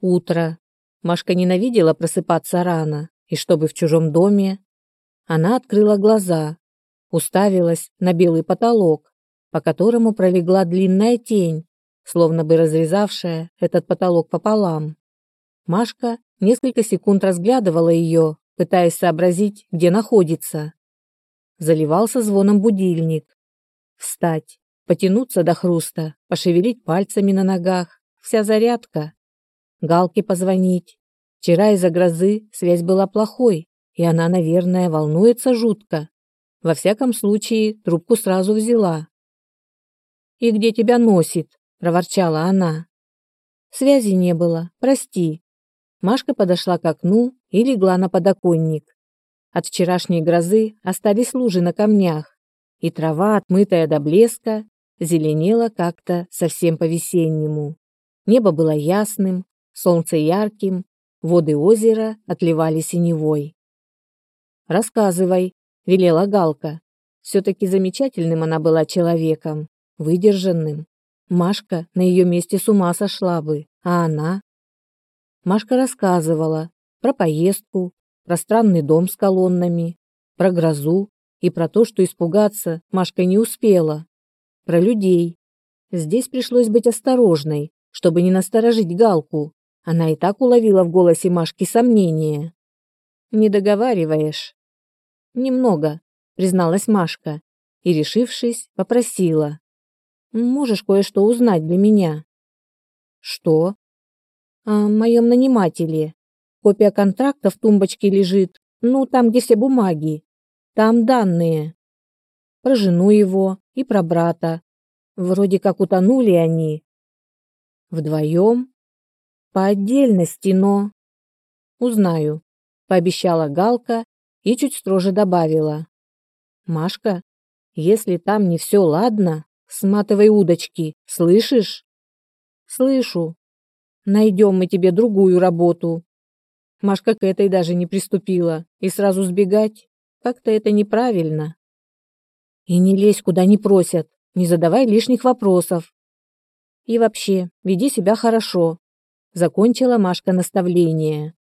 Утро. Машка ненавидела просыпаться рано, и чтобы в чужом доме. Она открыла глаза, уставилась на белый потолок, по которому пролегла длинная тень, словно бы разрезавшая этот потолок пополам. Машка несколько секунд разглядывала ее, пытаясь сообразить, где находится. Заливался звоном будильник. Встать, потянуться до хруста, пошевелить пальцами на ногах. Вся зарядка. Галке позвонить. Вчера из-за грозы связь была плохой, и она, наверное, волнуется жутко. Во всяком случае, трубку сразу взяла. «И где тебя носит?» – проворчала она. «Связи не было, прости». Машка подошла к окну и легла на подоконник. От вчерашней грозы остались лужи на камнях, и трава, отмытая до блеска, зеленела как-то совсем по-весеннему. Небо было ясным, солнце ярким, воды озера отливали синевой. «Рассказывай», — велела Галка. Все-таки замечательным она была человеком, выдержанным. Машка на ее месте с ума сошла бы, а она... Машка рассказывала про поездку, про странный дом с колоннами, про грозу и про то, что испугаться Машка не успела, про людей. Здесь пришлось быть осторожной, чтобы не насторожить Галку. Она и так уловила в голосе Машки сомнение. «Не договариваешь?» «Немного», — призналась Машка и, решившись, попросила. «Можешь кое-что узнать для меня?» «Что?» «О моем нанимателе. Копия контракта в тумбочке лежит, ну, там, где все бумаги. Там данные. Про жену его и про брата. Вроде как утонули они. Вдвоем? По отдельности, но... Узнаю, пообещала Галка и чуть строже добавила. Машка, если там не все ладно, сматывай удочки, слышишь? Слышу. Найдем мы тебе другую работу. Машка к этой даже не приступила, и сразу сбегать как-то это неправильно. И не лезь куда не просят, не задавай лишних вопросов. И вообще, веди себя хорошо. Закончила Машка наставление.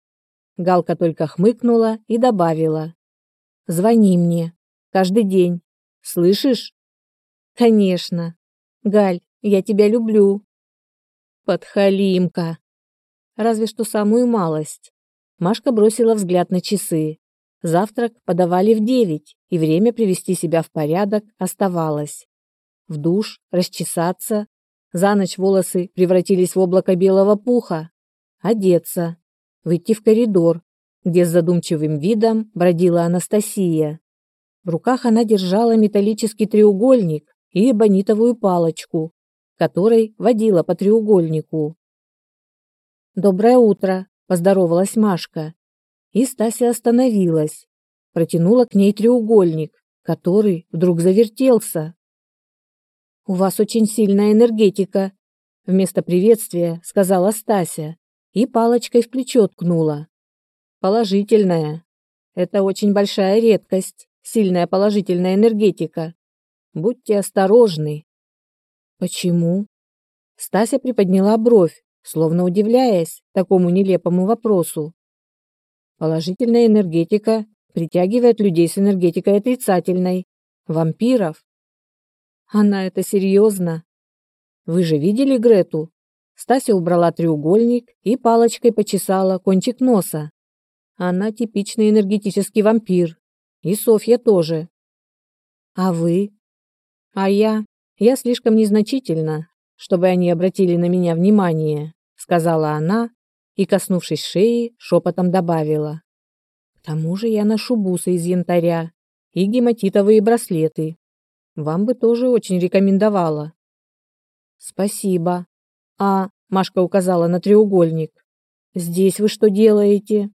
Галка только хмыкнула и добавила. Звони мне. Каждый день. Слышишь? Конечно. Галь, я тебя люблю. Подхалимка. Разве что самую малость. Машка бросила взгляд на часы. Завтрак подавали в девять, и время привести себя в порядок оставалось. В душ, расчесаться. За ночь волосы превратились в облако белого пуха. Одеться. Выйти в коридор, где с задумчивым видом бродила Анастасия. В руках она держала металлический треугольник и эбонитовую палочку, которой водила по треугольнику. «Доброе утро!» поздоровалась Машка. И Стася остановилась, протянула к ней треугольник, который вдруг завертелся. У вас очень сильная энергетика, вместо приветствия сказала Стася и палочкой в плечо ткнула. Положительная. Это очень большая редкость, сильная положительная энергетика. Будьте осторожны. Почему? Стася приподняла бровь, словно удивляясь такому нелепому вопросу. Положительная энергетика притягивает людей с энергетикой отрицательной, вампиров. Она это серьезно. Вы же видели Грету? Стася убрала треугольник и палочкой почесала кончик носа. Она типичный энергетический вампир. И Софья тоже. А вы? А я? Я слишком незначительна, чтобы они обратили на меня внимание, сказала она и, коснувшись шеи, шепотом добавила. К тому же я ношу бусы из янтаря и гематитовые браслеты. Вам бы тоже очень рекомендовала. Спасибо. А, Машка указала на треугольник. Здесь вы что делаете?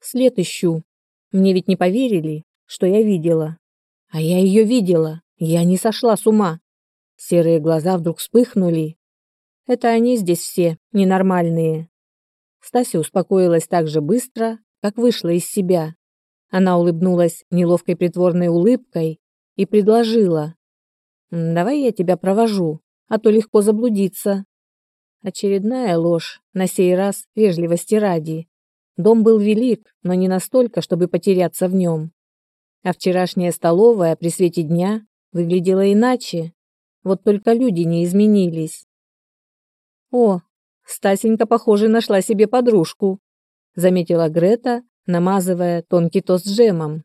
След ищу. Мне ведь не поверили, что я видела. А я ее видела. Я не сошла с ума. Серые глаза вдруг вспыхнули. Это они здесь все ненормальные. Стася успокоилась так же быстро, как вышла из себя. Она улыбнулась неловкой притворной улыбкой и предложила: "Давай я тебя провожу, а то легко заблудиться". Очередная ложь, на сей раз вежливости ради. Дом был велик, но не настолько, чтобы потеряться в нем. А вчерашняя столовая при свете дня выглядела иначе. Вот только люди не изменились. О, Стасенька, похоже, нашла себе подружку, заметила Грета, намазывая тонкий тост джемом.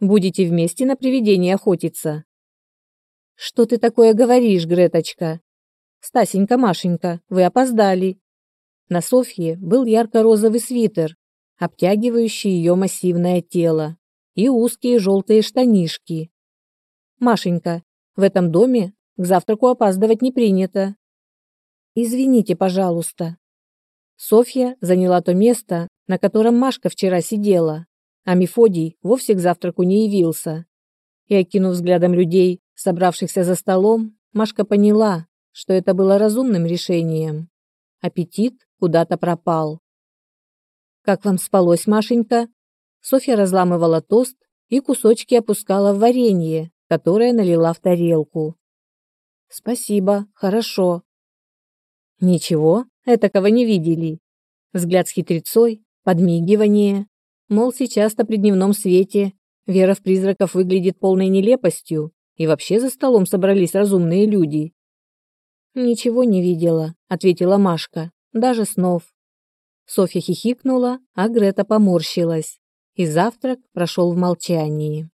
Будете вместе на привидение охотиться. Что ты такое говоришь, Греточка? Стасенька, Машенька, вы опоздали. На Софье был ярко-розовый свитер, обтягивающий ее массивное тело, и узкие желтые штанишки. Машенька, в этом доме к завтраку опаздывать не принято. Извините, пожалуйста. Софья заняла то место, на котором Машка вчера сидела, а Мефодий вовсе к завтраку не явился. И окинув взглядом людей, собравшихся за столом, Машка поняла, что это было разумным решением. Аппетит куда-то пропал. Как вам спалось, Машенька? Софья разламывала тост и кусочки опускала в варенье, которое налила в тарелку. Спасибо, хорошо. Ничего, этакого не видели. Взгляд с хитрецой, подмигивание. Мол, сейчас-то при дневном свете вера в призраков выглядит полной нелепостью, и вообще за столом собрались разумные люди. «Ничего не видела», — ответила Машка, — «даже снов». Софья хихикнула, а Грета поморщилась, и завтрак прошел в молчании.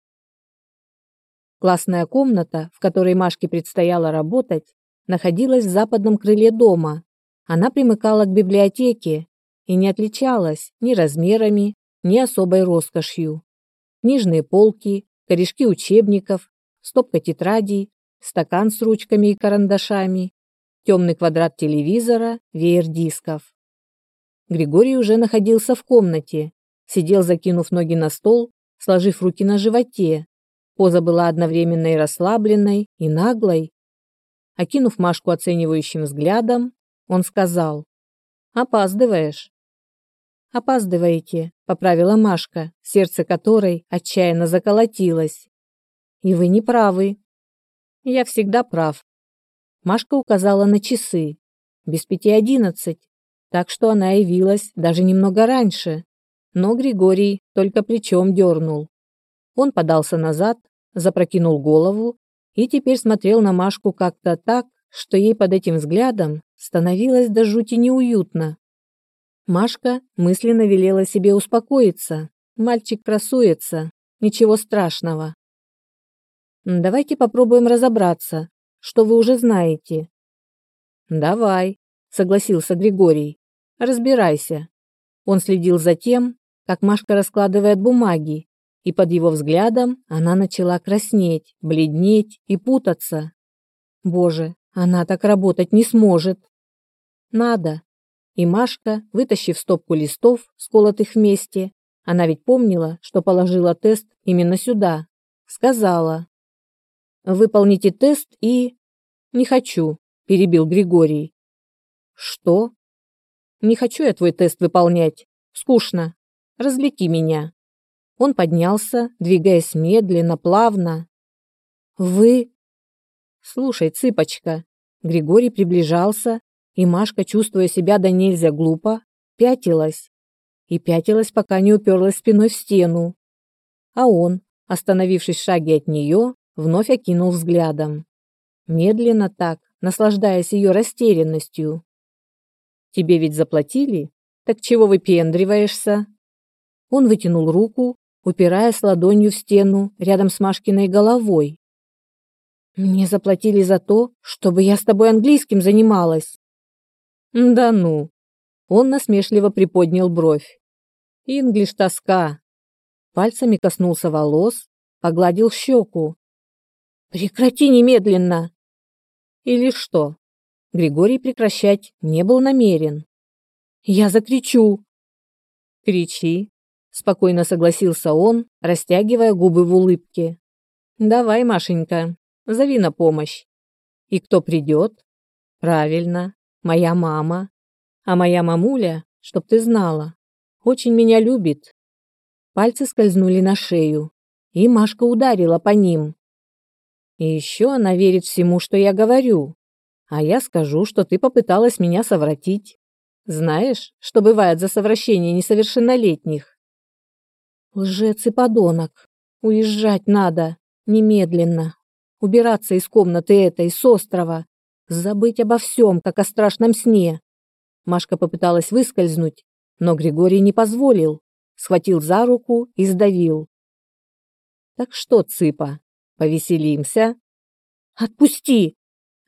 Классная комната, в которой Машке предстояло работать, находилась в западном крыле дома. Она примыкала к библиотеке и не отличалась ни размерами, ни особой роскошью. Книжные полки, корешки учебников, стопка тетрадей, стакан с ручками и карандашами, темный квадрат телевизора, веер дисков. Григорий уже находился в комнате, сидел, закинув ноги на стол, сложив руки на животе. Поза была одновременно и расслабленной, и наглой, Окинув Машку оценивающим взглядом, он сказал, «Опаздываешь». «Опаздываете», — поправила Машка, сердце которой отчаянно заколотилось. «И вы не правы». «Я всегда прав». Машка указала на часы. Без пяти одиннадцать, так что она явилась даже немного раньше. Но Григорий только плечом дернул. Он подался назад, запрокинул голову и теперь смотрел на Машку как-то так, что ей под этим взглядом становилось до жути неуютно. Машка мысленно велела себе успокоиться. Мальчик красуется, ничего страшного. Давайте попробуем разобраться, что вы уже знаете. Давай, согласился Григорий. Разбирайся. Он следил за тем, как Машка раскладывает бумаги, и под его взглядом она начала краснеть, бледнеть и путаться. Боже, она так работать не сможет. Надо. И Машка, вытащив стопку листов, сколотых вместе, она ведь помнила, что положила тест именно сюда, сказала: "Выполните тест и не хочу", перебил Григорий. Что? Не хочу я твой тест выполнять. Скучно. Развлеки меня. Он поднялся, двигаясь медленно, плавно. «Вы...» «Слушай, цыпочка...» Григорий приближался, и Машка, чувствуя себя до нельзя глупо, пятилась. И пятилась, пока не уперлась спиной в стену. А он, остановившись в шаге от нее, вновь окинул взглядом. Медленно так, наслаждаясь ее растерянностью. «Тебе ведь заплатили? Так чего выпендриваешься?» Он вытянул руку, упираясь ладонью в стену рядом с Машкиной головой. Мне заплатили за то, чтобы я с тобой английским занималась. Да ну. Он насмешливо приподнял бровь. Инглиш тоска. Пальцами коснулся волос, погладил щеку. Прекрати немедленно. Или что? Григорий прекращать не был намерен. Я закричу. Кричи, спокойно согласился он, растягивая губы в улыбке. Давай, Машенька, зови на помощь. И кто придет? Правильно, моя мама. А моя мамуля, чтоб ты знала, очень меня любит. Пальцы скользнули на шею, и Машка ударила по ним. И еще она верит всему, что я говорю. А я скажу, что ты попыталась меня совратить. Знаешь, что бывает за совращение несовершеннолетних? Лжец и подонок. Уезжать надо. Немедленно. Убираться из комнаты этой, с острова. Забыть обо всем, как о страшном сне. Машка попыталась выскользнуть, но Григорий не позволил. Схватил за руку и сдавил. «Так что, цыпа, повеселимся?» «Отпусти!»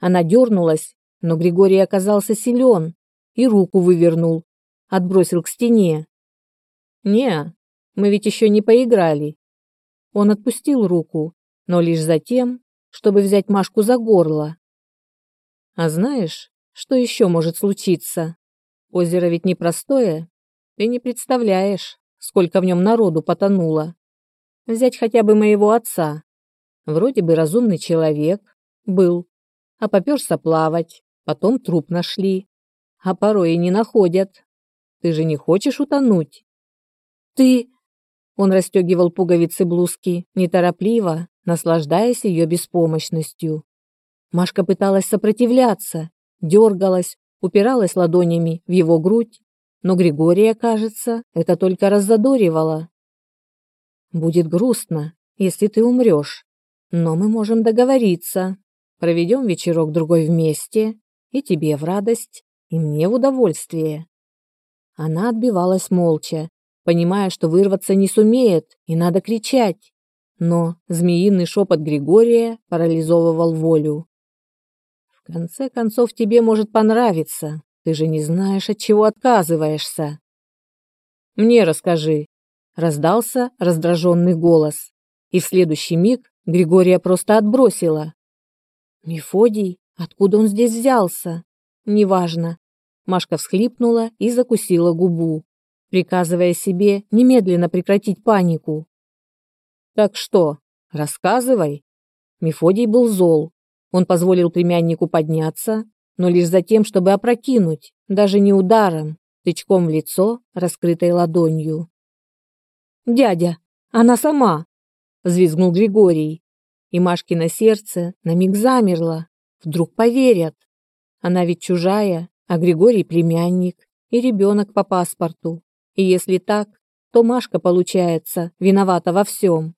Она дернулась, но Григорий оказался силен и руку вывернул, отбросил к стене. «Не, мы ведь еще не поиграли». Он отпустил руку, но лишь за тем, чтобы взять Машку за горло. «А знаешь, что еще может случиться? Озеро ведь непростое. Ты не представляешь, сколько в нем народу потонуло. Взять хотя бы моего отца. Вроде бы разумный человек. Был. А поперся плавать. Потом труп нашли. А порой и не находят. Ты же не хочешь утонуть? Ты... Он расстегивал пуговицы блузки, неторопливо, наслаждаясь ее беспомощностью. Машка пыталась сопротивляться, дергалась, упиралась ладонями в его грудь, но Григория, кажется, это только раззадоривало. Будет грустно, если ты умрешь. Но мы можем договориться. Проведем вечерок другой вместе, и тебе в радость, и мне в удовольствие. Она отбивалась молча, понимая, что вырваться не сумеет, и надо кричать. Но змеиный шепот Григория парализовывал волю. Конце концов, тебе может понравиться. Ты же не знаешь, от чего отказываешься. Мне расскажи, раздался раздраженный голос, и в следующий миг Григория просто отбросила. Мефодий, откуда он здесь взялся? Неважно. Машка всхлипнула и закусила губу, приказывая себе немедленно прекратить панику. Так что, рассказывай. Мефодий был зол. Он позволил племяннику подняться, но лишь за тем, чтобы опрокинуть, даже не ударом, тычком в лицо, раскрытой ладонью. «Дядя, она сама!» – взвизгнул Григорий. И Машкино сердце на миг замерло. Вдруг поверят. Она ведь чужая, а Григорий племянник и ребенок по паспорту. И если так, то Машка, получается, виновата во всем.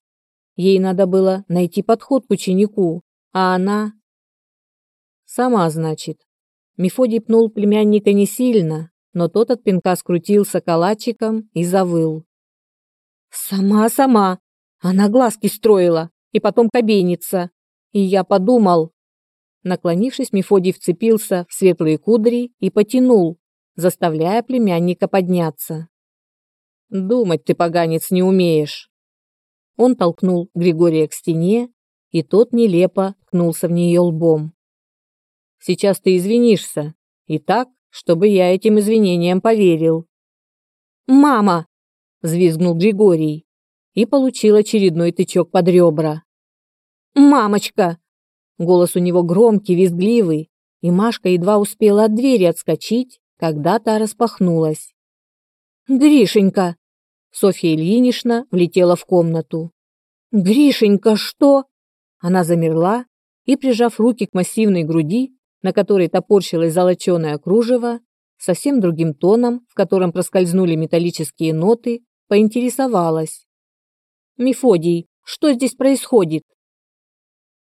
Ей надо было найти подход к ученику, а она... Сама, значит. Мефодий пнул племянника не сильно, но тот от пинка скрутился калачиком и завыл. Сама-сама. Она глазки строила и потом кабенится. И я подумал. Наклонившись, Мефодий вцепился в светлые кудри и потянул, заставляя племянника подняться. «Думать ты, поганец, не умеешь!» Он толкнул Григория к стене, и тот нелепо ткнулся в нее лбом. «Сейчас ты извинишься, и так, чтобы я этим извинениям поверил». «Мама!» взвизгнул Григорий и получил очередной тычок под ребра. «Мамочка!» Голос у него громкий, визгливый, и Машка едва успела от двери отскочить, когда та распахнулась. «Гришенька!» Софья Ильинична влетела в комнату. «Гришенька, что?» Она замерла и, прижав руки к массивной груди, на которой топорщилось золоченое кружево, совсем другим тоном, в котором проскользнули металлические ноты, поинтересовалась. «Мефодий, что здесь происходит?»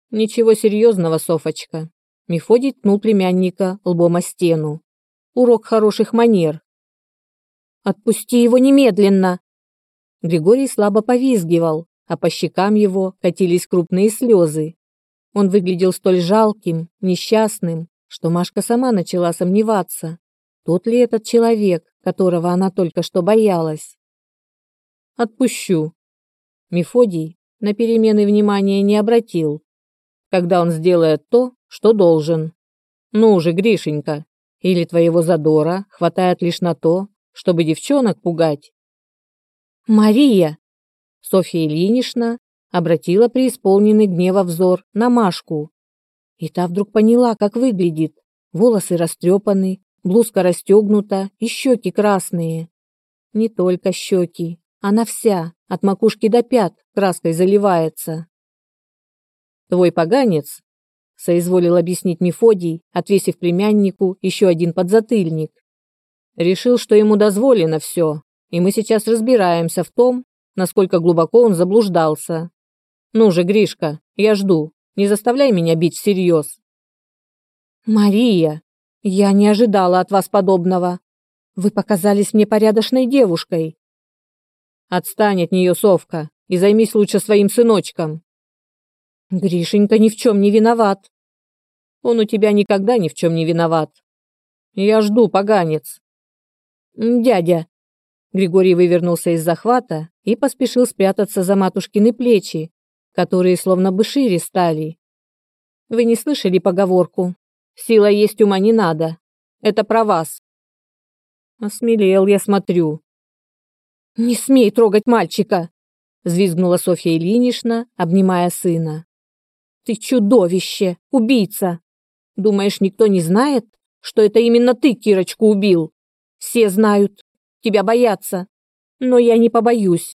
«Ничего серьезного, Софочка». Мефодий ткнул племянника лбом о стену. «Урок хороших манер». «Отпусти его немедленно!» Григорий слабо повизгивал, а по щекам его катились крупные слезы. Он выглядел столь жалким, несчастным, что Машка сама начала сомневаться, тот ли этот человек, которого она только что боялась. Отпущу. Мефодий на перемены внимания не обратил. Когда он сделает то, что должен. Ну уже, Гришенька, или твоего задора хватает лишь на то, чтобы девчонок пугать? Мария! Софья Ильинична обратила преисполненный гнева взор на Машку. И та вдруг поняла, как выглядит. Волосы растрепаны, блузка расстегнута и щеки красные. Не только щеки, она вся, от макушки до пят, краской заливается. Твой поганец соизволил объяснить Мефодий, отвесив племяннику еще один подзатыльник. Решил, что ему дозволено все, и мы сейчас разбираемся в том, насколько глубоко он заблуждался. Ну же, Гришка, я жду. Не заставляй меня бить всерьез. Мария, я не ожидала от вас подобного. Вы показались мне порядочной девушкой. Отстань от нее, совка, и займись лучше своим сыночком. Гришенька ни в чем не виноват. Он у тебя никогда ни в чем не виноват. Я жду, поганец. Дядя. Григорий вывернулся из захвата и поспешил спрятаться за матушкины плечи, которые словно бы шире стали. Вы не слышали поговорку? Сила есть ума не надо. Это про вас. Осмелел я смотрю. Не смей трогать мальчика, взвизгнула Софья Ильинична, обнимая сына. Ты чудовище, убийца. Думаешь, никто не знает, что это именно ты Кирочку убил? Все знают. Тебя боятся. Но я не побоюсь.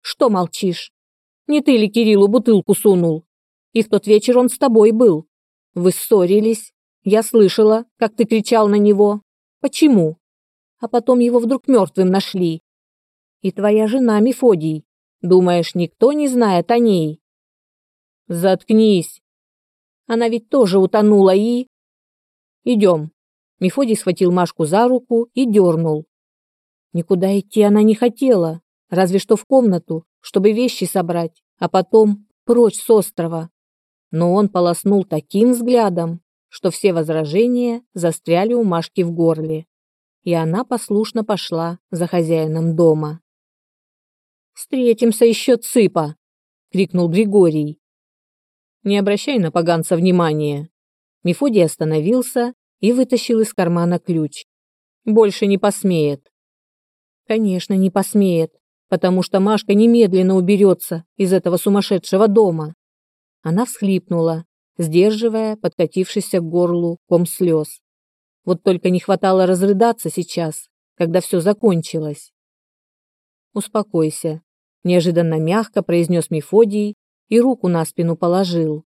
Что молчишь? Не ты ли Кириллу бутылку сунул? И в тот вечер он с тобой был. Вы ссорились. Я слышала, как ты кричал на него. Почему? А потом его вдруг мертвым нашли. И твоя жена Мефодий. Думаешь, никто не знает о ней? Заткнись. Она ведь тоже утонула и... Идем. Мефодий схватил Машку за руку и дернул. Никуда идти она не хотела, разве что в комнату, чтобы вещи собрать, а потом прочь с острова. Но он полоснул таким взглядом, что все возражения застряли у Машки в горле, и она послушно пошла за хозяином дома. «Встретимся еще, цыпа!» — крикнул Григорий. Не обращай на поганца внимания. Мефодий остановился и вытащил из кармана ключ. Больше не посмеет. Конечно, не посмеет, потому что Машка немедленно уберется из этого сумасшедшего дома. Она всхлипнула, сдерживая подкатившийся к горлу ком слез. Вот только не хватало разрыдаться сейчас, когда все закончилось. «Успокойся», – неожиданно мягко произнес Мефодий и руку на спину положил.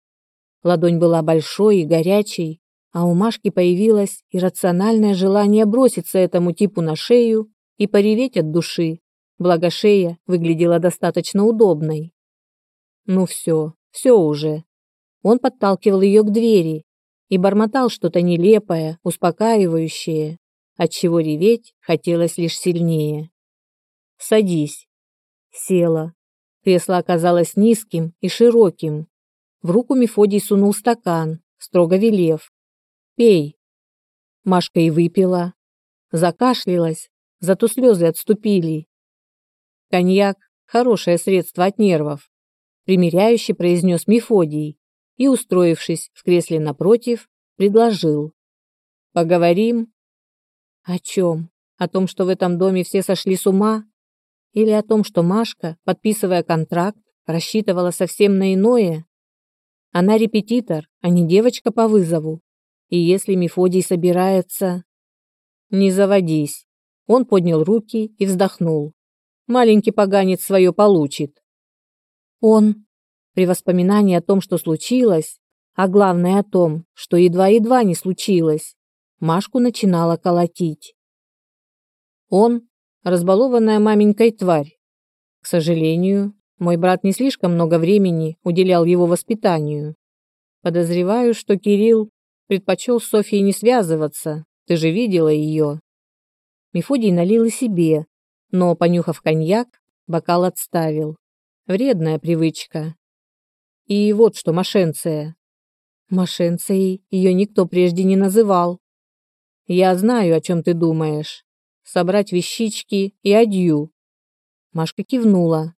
Ладонь была большой и горячей, а у Машки появилось иррациональное желание броситься этому типу на шею и пореветь от души, благо шея выглядела достаточно удобной. Ну все, все уже. Он подталкивал ее к двери и бормотал что-то нелепое, успокаивающее, отчего реветь хотелось лишь сильнее. «Садись». Села, Кресло оказалось низким и широким. В руку Мефодий сунул стакан, строго велев. «Пей». Машка и выпила. Закашлялась, зато слезы отступили. «Коньяк – хорошее средство от нервов», – примиряюще произнес Мефодий и, устроившись в кресле напротив, предложил. «Поговорим?» «О чем? О том, что в этом доме все сошли с ума?» Или о том, что Машка, подписывая контракт, рассчитывала совсем на иное? Она репетитор, а не девочка по вызову. И если Мефодий собирается... Не заводись. Он поднял руки и вздохнул. Маленький поганец свое получит. Он, при воспоминании о том, что случилось, а главное о том, что едва-едва не случилось, Машку начинала колотить. Он разбалованная маменькой тварь. К сожалению, мой брат не слишком много времени уделял его воспитанию. Подозреваю, что Кирилл предпочел с Софьей не связываться, ты же видела ее. Мефодий налил и себе, но, понюхав коньяк, бокал отставил. Вредная привычка. И вот что Машенция. Машенцией ее никто прежде не называл. Я знаю, о чем ты думаешь собрать вещички и адью. Машка кивнула.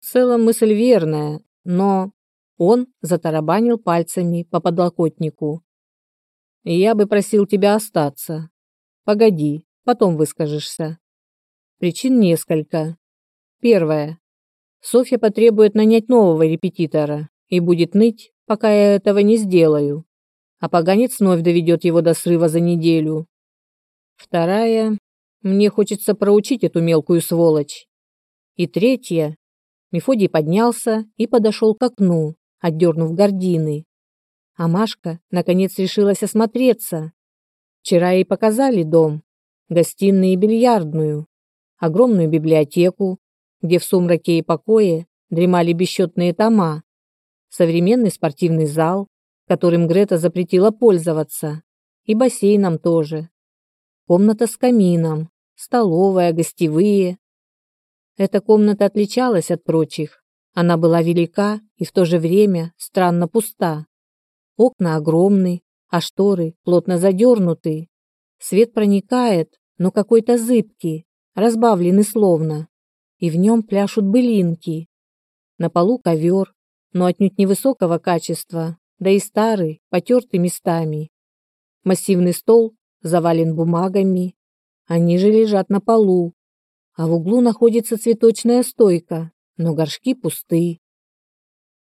В целом мысль верная, но он затарабанил пальцами по подлокотнику. Я бы просил тебя остаться. Погоди, потом выскажешься. Причин несколько. Первое. Софья потребует нанять нового репетитора и будет ныть, пока я этого не сделаю. А поганец вновь доведет его до срыва за неделю. Вторая. Мне хочется проучить эту мелкую сволочь. И третье. Мефодий поднялся и подошел к окну, отдернув гардины. А Машка наконец решилась осмотреться. Вчера ей показали дом, гостиную и бильярдную, огромную библиотеку, где в сумраке и покое дремали бесчетные тома, современный спортивный зал, которым Грета запретила пользоваться, и бассейном тоже. Комната с камином, столовая, гостевые. Эта комната отличалась от прочих. Она была велика и в то же время странно пуста. Окна огромны, а шторы плотно задернуты. Свет проникает, но какой-то зыбкий, разбавленный словно. И в нем пляшут былинки. На полу ковер, но отнюдь невысокого качества, да и старый, потертый местами. Массивный стол завален бумагами. Они же лежат на полу. А в углу находится цветочная стойка, но горшки пусты.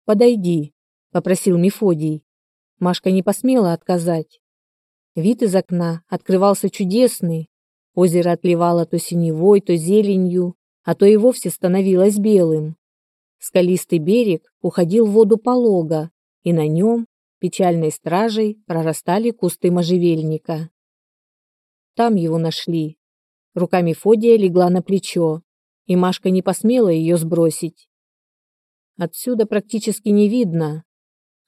«Подойди», — попросил Мефодий. Машка не посмела отказать. Вид из окна открывался чудесный. Озеро отливало то синевой, то зеленью, а то и вовсе становилось белым. Скалистый берег уходил в воду полого, и на нем, печальной стражей, прорастали кусты можжевельника. Там его нашли. Рука Мефодия легла на плечо, и Машка не посмела ее сбросить. Отсюда практически не видно,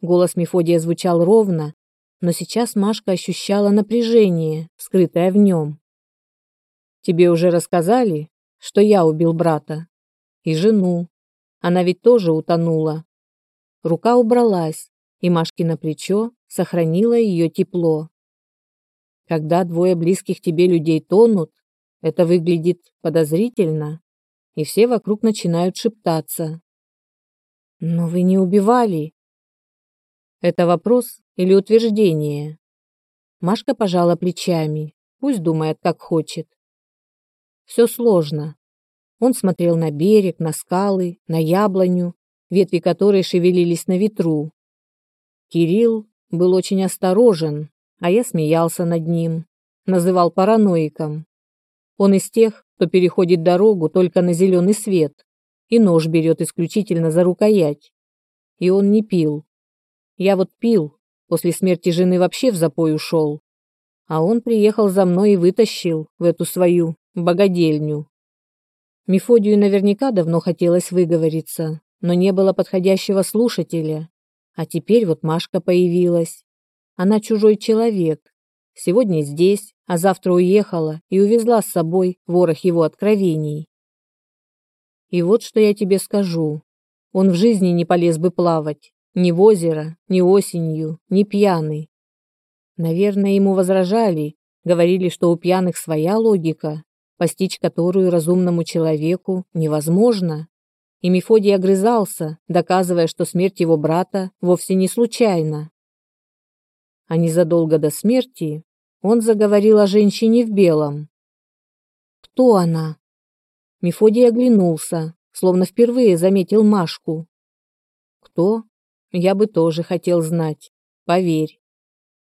Голос Мефодия звучал ровно, но сейчас Машка ощущала напряжение, скрытое в нем. «Тебе уже рассказали, что я убил брата? И жену. Она ведь тоже утонула». Рука убралась, и Машкино плечо сохранило ее тепло. Когда двое близких тебе людей тонут, это выглядит подозрительно, и все вокруг начинают шептаться. «Но вы не убивали», это вопрос или утверждение? Машка пожала плечами. Пусть думает, как хочет. Все сложно. Он смотрел на берег, на скалы, на яблоню, ветви которой шевелились на ветру. Кирилл был очень осторожен, а я смеялся над ним, называл параноиком. Он из тех, кто переходит дорогу только на зеленый свет и нож берет исключительно за рукоять. И он не пил. Я вот пил, после смерти жены вообще в запой ушел. А он приехал за мной и вытащил в эту свою богадельню. Мефодию наверняка давно хотелось выговориться, но не было подходящего слушателя. А теперь вот Машка появилась. Она чужой человек. Сегодня здесь, а завтра уехала и увезла с собой ворох его откровений. И вот что я тебе скажу. Он в жизни не полез бы плавать, ни в озеро, ни осенью, ни пьяный. Наверное, ему возражали, говорили, что у пьяных своя логика, постичь которую разумному человеку невозможно. И Мефодий огрызался, доказывая, что смерть его брата вовсе не случайна. А незадолго до смерти он заговорил о женщине в белом. «Кто она?» Мефодий оглянулся, словно впервые заметил Машку. Кто? Я бы тоже хотел знать, поверь.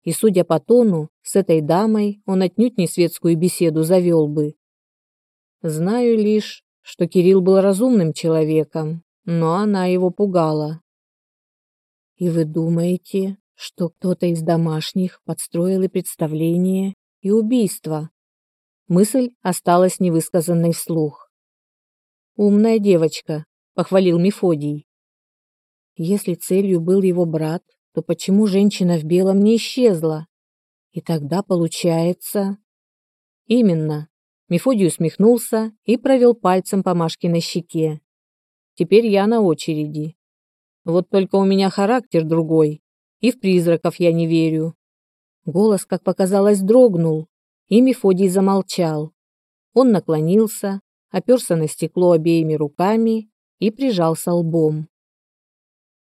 И судя по тону, с этой дамой он отнюдь не светскую беседу завел бы. Знаю лишь, что Кирилл был разумным человеком, но она его пугала. И вы думаете, что кто-то из домашних подстроил и представление, и убийство? Мысль осталась невысказанной вслух. «Умная девочка», — похвалил Мефодий. Если целью был его брат, то почему женщина в белом не исчезла? И тогда получается... Именно. Мефодий усмехнулся и провел пальцем по Машкиной щеке. Теперь я на очереди. Вот только у меня характер другой, и в призраков я не верю. Голос, как показалось, дрогнул, и Мефодий замолчал. Он наклонился, оперся на стекло обеими руками и прижался лбом.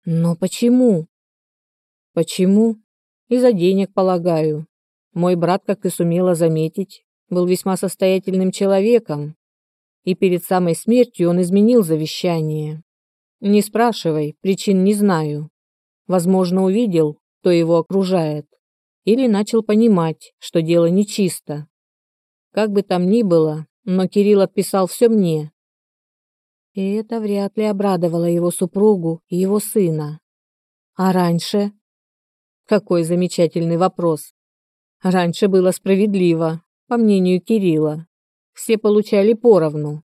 Но почему? Почему? Из-за денег, полагаю. Мой брат, как ты сумела заметить, был весьма состоятельным человеком, и перед самой смертью он изменил завещание. Не спрашивай, причин не знаю. Возможно, увидел, кто его окружает, или начал понимать, что дело нечисто. Как бы там ни было, но Кирилл отписал все мне, и это вряд ли обрадовало его супругу и его сына. А раньше? Какой замечательный вопрос. Раньше было справедливо, по мнению Кирилла. Все получали поровну.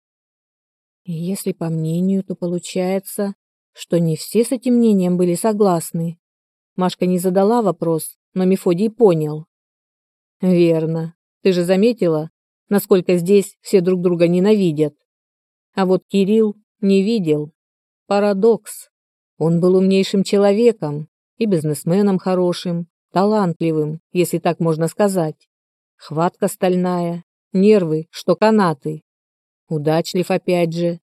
Если по мнению, то получается, что не все с этим мнением были согласны. Машка не задала вопрос, но Мефодий понял. Верно. Ты же заметила, насколько здесь все друг друга ненавидят. А вот Кирилл не видел. Парадокс. Он был умнейшим человеком и бизнесменом хорошим, талантливым, если так можно сказать. Хватка стальная, нервы, что канаты. Удачлив опять же.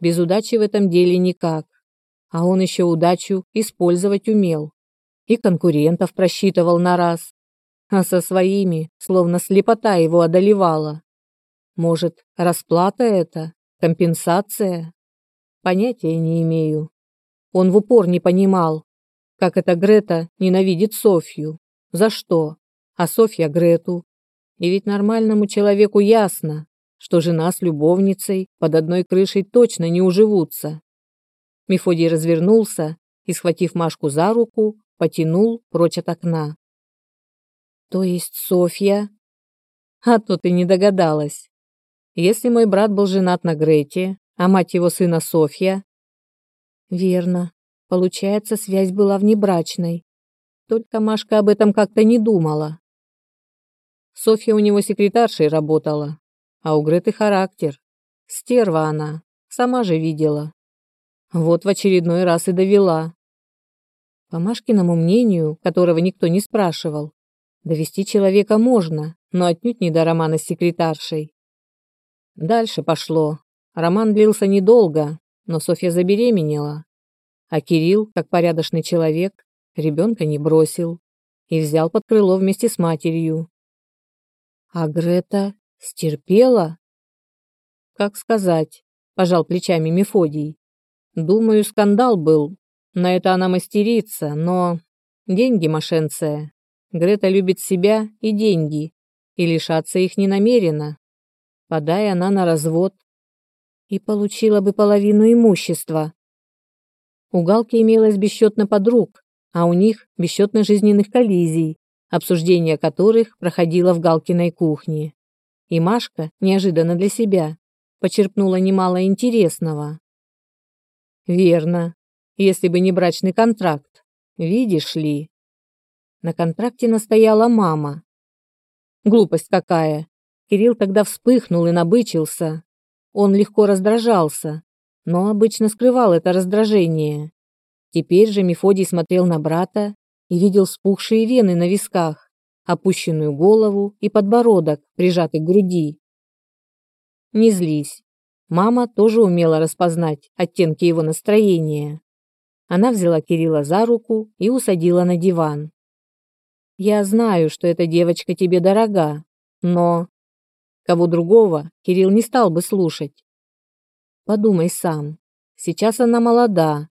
Без удачи в этом деле никак. А он еще удачу использовать умел. И конкурентов просчитывал на раз. А со своими, словно слепота его одолевала. Может, расплата это? Компенсация? Понятия не имею. Он в упор не понимал, как эта Грета ненавидит Софью. За что? А Софья Грету. И ведь нормальному человеку ясно, что жена с любовницей под одной крышей точно не уживутся. Мефодий развернулся и, схватив Машку за руку, потянул прочь от окна. То есть Софья? А то ты не догадалась. Если мой брат был женат на Грете, а мать его сына Софья... Верно. Получается, связь была внебрачной. Только Машка об этом как-то не думала. Софья у него секретаршей работала, а у Греты характер. Стерва она, сама же видела. Вот в очередной раз и довела. По Машкиному мнению, которого никто не спрашивал, довести человека можно, но отнюдь не до романа с секретаршей. Дальше пошло. Роман длился недолго, но Софья забеременела. А Кирилл, как порядочный человек, ребенка не бросил и взял под крыло вместе с матерью. А Грета стерпела? Как сказать, пожал плечами Мефодий. Думаю, скандал был. На это она мастерица, но... Деньги, мошенция. Грета любит себя и деньги, и лишаться их не намерена. Подай она на развод. И получила бы половину имущества, у Галки имелось бесчетно подруг, а у них бесчетно жизненных коллизий, обсуждение которых проходило в Галкиной кухне. И Машка, неожиданно для себя, почерпнула немало интересного. Верно, если бы не брачный контракт. Видишь ли? На контракте настояла мама. Глупость какая. Кирилл тогда вспыхнул и набычился. Он легко раздражался, но обычно скрывал это раздражение. Теперь же Мефодий смотрел на брата и видел спухшие вены на висках, опущенную голову и подбородок, прижатый к груди. Не злись. Мама тоже умела распознать оттенки его настроения. Она взяла Кирилла за руку и усадила на диван. «Я знаю, что эта девочка тебе дорога, но...» Кого другого Кирилл не стал бы слушать. Подумай сам. Сейчас она молода.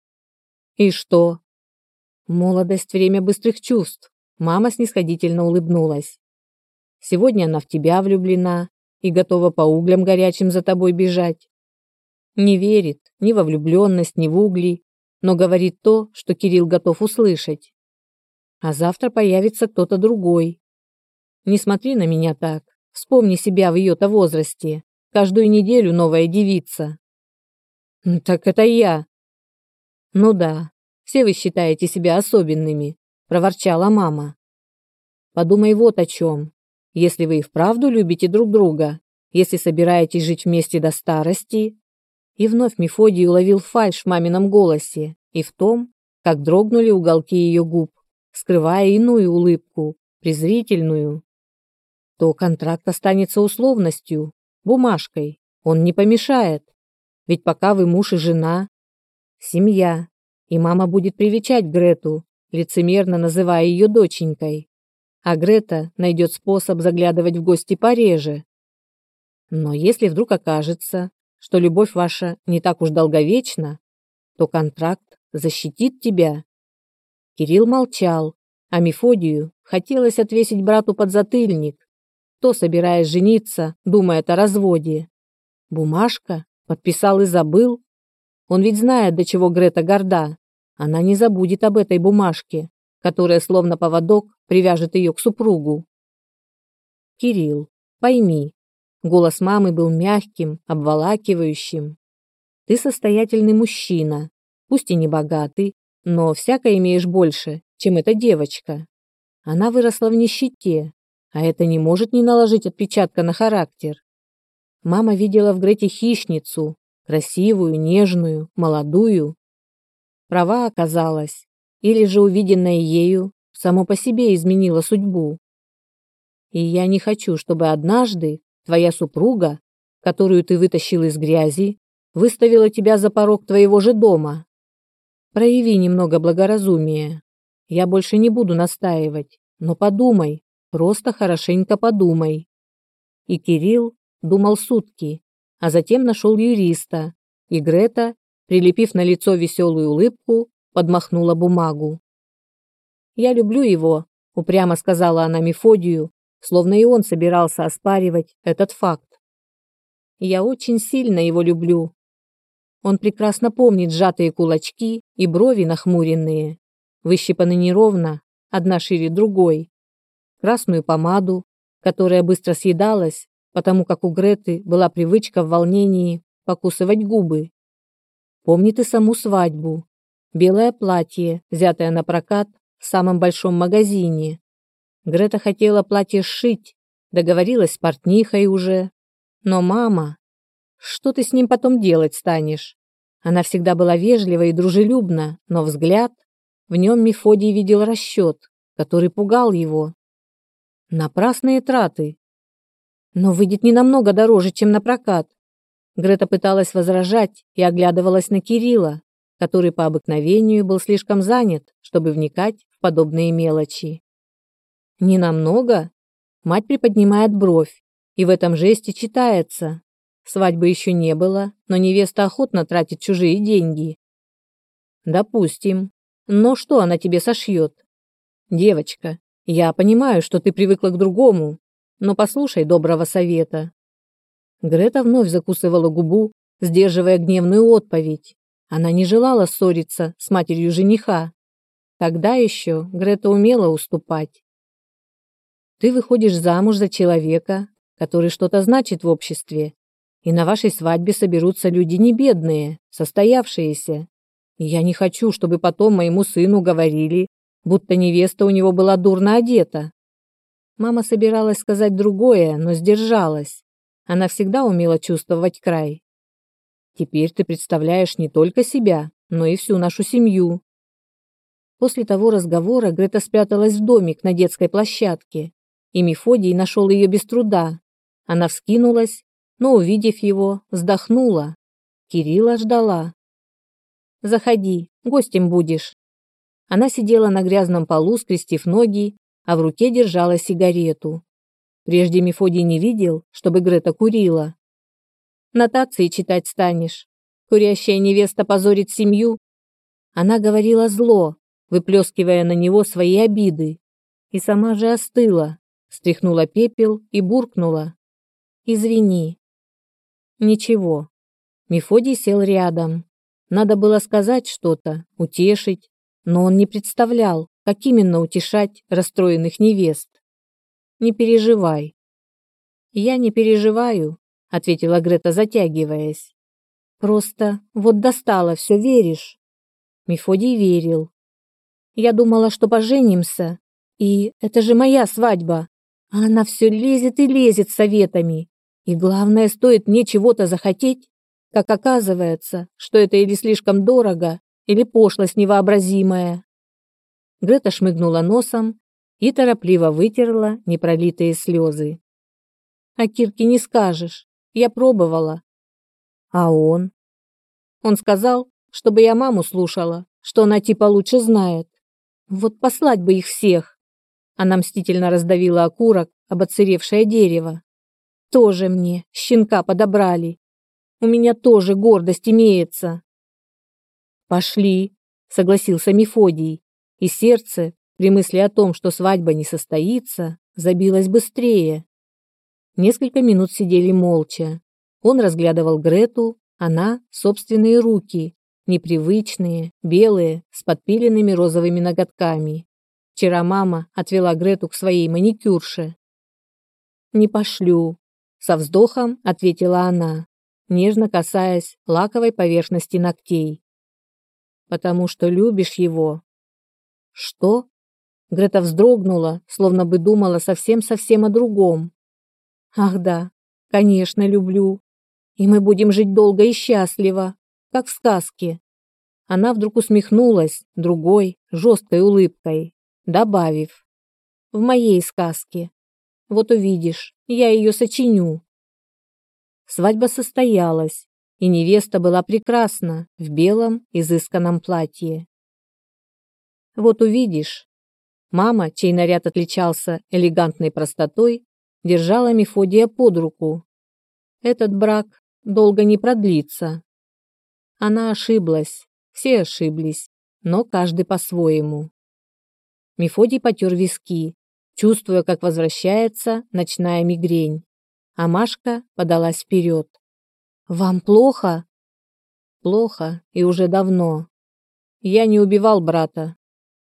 И что? Молодость – время быстрых чувств. Мама снисходительно улыбнулась. Сегодня она в тебя влюблена и готова по углям горячим за тобой бежать. Не верит ни во влюбленность, ни в угли, но говорит то, что Кирилл готов услышать. А завтра появится кто-то другой. Не смотри на меня так. Вспомни себя в ее-то возрасте. Каждую неделю новая девица. «Так это я». «Ну да, все вы считаете себя особенными», – проворчала мама. «Подумай вот о чем. Если вы и вправду любите друг друга, если собираетесь жить вместе до старости...» И вновь Мефодий уловил фальшь в мамином голосе и в том, как дрогнули уголки ее губ, скрывая иную улыбку, презрительную. То контракт останется условностью, бумажкой, он не помешает. Ведь пока вы муж и жена, семья, и мама будет привечать Грету, лицемерно называя ее доченькой. А Грета найдет способ заглядывать в гости пореже. Но если вдруг окажется, что любовь ваша не так уж долговечна, то контракт защитит тебя. Кирилл молчал, а Мефодию хотелось отвесить брату подзатыльник. То, собираясь жениться, думает о разводе. Бумажка Подписал и забыл. Он ведь знает, до чего Грета горда. Она не забудет об этой бумажке, которая словно поводок привяжет ее к супругу. Кирилл, пойми, голос мамы был мягким, обволакивающим. Ты состоятельный мужчина, пусть и не богатый, но всяко имеешь больше, чем эта девочка. Она выросла в нищете, а это не может не наложить отпечатка на характер. Мама видела в Грете хищницу, красивую, нежную, молодую. Права оказалась, или же увиденное ею само по себе изменило судьбу. И я не хочу, чтобы однажды твоя супруга, которую ты вытащил из грязи, выставила тебя за порог твоего же дома. Прояви немного благоразумия. Я больше не буду настаивать, но подумай, просто хорошенько подумай. И Кирилл думал сутки, а затем нашел юриста, и Грета, прилепив на лицо веселую улыбку, подмахнула бумагу. «Я люблю его», — упрямо сказала она Мефодию, словно и он собирался оспаривать этот факт. «Я очень сильно его люблю». Он прекрасно помнит сжатые кулачки и брови нахмуренные, выщипаны неровно, одна шире другой, красную помаду, которая быстро съедалась, потому как у Греты была привычка в волнении покусывать губы. Помнит и саму свадьбу, белое платье, взятое на прокат в самом большом магазине. Грета хотела платье сшить, договорилась с портнихой уже. Но мама... Что ты с ним потом делать станешь? Она всегда была вежлива и дружелюбна, но взгляд... В нем Мефодий видел расчет, который пугал его. Напрасные траты. Но выйдет не намного дороже, чем на прокат. Грета пыталась возражать и оглядывалась на Кирилла, который по обыкновению был слишком занят, чтобы вникать в подобные мелочи. Не намного? Мать приподнимает бровь, и в этом жесте читается. Свадьбы еще не было, но невеста охотно тратит чужие деньги. Допустим. Но что она тебе сошьет? Девочка, я понимаю, что ты привыкла к другому, но послушай доброго совета. Грета вновь закусывала губу, сдерживая гневную отповедь. Она не желала ссориться с матерью жениха. Тогда еще Грета умела уступать. Ты выходишь замуж за человека, который что-то значит в обществе, и на вашей свадьбе соберутся люди не бедные, состоявшиеся. И я не хочу, чтобы потом моему сыну говорили, будто невеста у него была дурно одета. Мама собиралась сказать другое, но сдержалась. Она всегда умела чувствовать край. Теперь ты представляешь не только себя, но и всю нашу семью. После того разговора Грета спряталась в домик на детской площадке, и Мефодий нашел ее без труда. Она вскинулась, но, увидев его, вздохнула. Кирилла ждала. «Заходи, гостем будешь». Она сидела на грязном полу, скрестив ноги, а в руке держала сигарету. Прежде Мефодий не видел, чтобы Грета курила. Нотации читать станешь. Курящая невеста позорит семью. Она говорила зло, выплескивая на него свои обиды. И сама же остыла, стряхнула пепел и буркнула. «Извини». «Ничего». Мефодий сел рядом. Надо было сказать что-то, утешить, но он не представлял, как именно утешать расстроенных невест. «Не переживай». «Я не переживаю», ответила Грета, затягиваясь. Просто вот достала, все веришь? Мефодий верил. Я думала, что поженимся, и это же моя свадьба. А она все лезет и лезет советами. И главное, стоит мне чего-то захотеть, как оказывается, что это или слишком дорого, или пошлость невообразимая. Грета шмыгнула носом и торопливо вытерла непролитые слезы. А Кирке не скажешь. Я пробовала. А он? Он сказал, чтобы я маму слушала, что она типа лучше знает. Вот послать бы их всех. Она мстительно раздавила окурок об отсыревшее дерево. Тоже мне щенка подобрали. У меня тоже гордость имеется. Пошли, согласился Мефодий, и сердце, при мысли о том, что свадьба не состоится, забилось быстрее. Несколько минут сидели молча. Он разглядывал Грету, она – собственные руки, непривычные, белые, с подпиленными розовыми ноготками. Вчера мама отвела Грету к своей маникюрше. Не пошлю, со вздохом ответила она, нежно касаясь лаковой поверхности ногтей. Потому что любишь его. Что? Грета вздрогнула, словно бы думала совсем-совсем о другом. Ах да, конечно, люблю. И мы будем жить долго и счастливо, как в сказке. Она вдруг усмехнулась другой, жесткой улыбкой, добавив: "В моей сказке. Вот увидишь, я ее сочиню". Свадьба состоялась, и невеста была прекрасна в белом изысканном платье. Вот увидишь. Мама, чей наряд отличался элегантной простотой, держала Мефодия под руку. Этот брак долго не продлится. Она ошиблась, все ошиблись, но каждый по-своему. Мефодий потер виски, чувствуя, как возвращается ночная мигрень. А Машка подалась вперед. «Вам плохо?» «Плохо, и уже давно. Я не убивал брата.